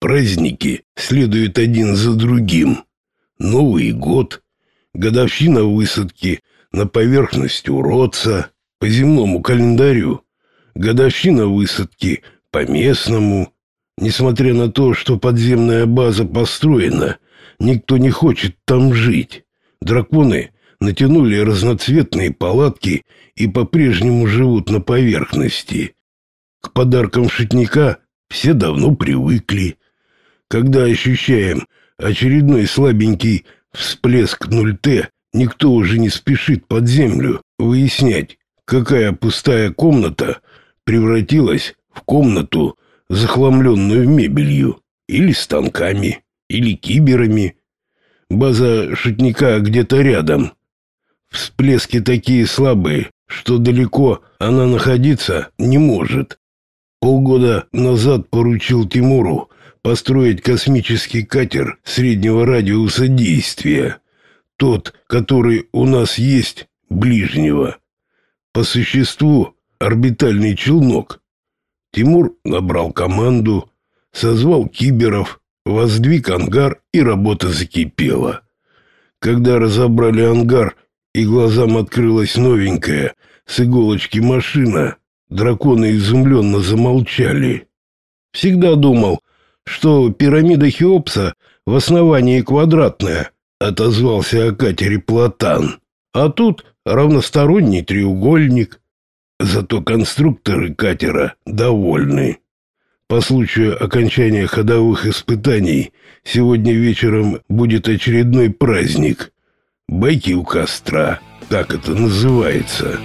Праздники следуют один за другим. Новый год, годовщина высадки на поверхность уродца по земному календарю, годовщина высадки по местному. Несмотря на то, что подземная база построена, никто не хочет там жить. Драконы натянули разноцветные палатки и по-прежнему живут на поверхности. К подаркам шутника все давно привыкли. Когда ощущаем очередной слабенький всплеск 0Т, никто уже не спешит под землю выяснять, какая пустая комната превратилась в комнату, захламленную мебелью, или станками, или киберами. База шутника где-то рядом. Всплески такие слабые, что далеко она находиться не может. Полгода назад поручил Тимуру построить космический катер среднего радиуса действия. Тот, который у нас есть, ближнего. По существу орбитальный челнок. Тимур набрал команду, созвал киберов, воздвиг ангар, и работа закипела. Когда разобрали ангар, и глазам открылась новенькая с иголочки машина, драконы изумленно замолчали. Всегда думал, что пирамида Хеопса в основании квадратная, отозвался о катере Платан. А тут равносторонний треугольник. Зато конструкторы катера довольны. По случаю окончания ходовых испытаний сегодня вечером будет очередной праздник. Байки у костра, как это называется.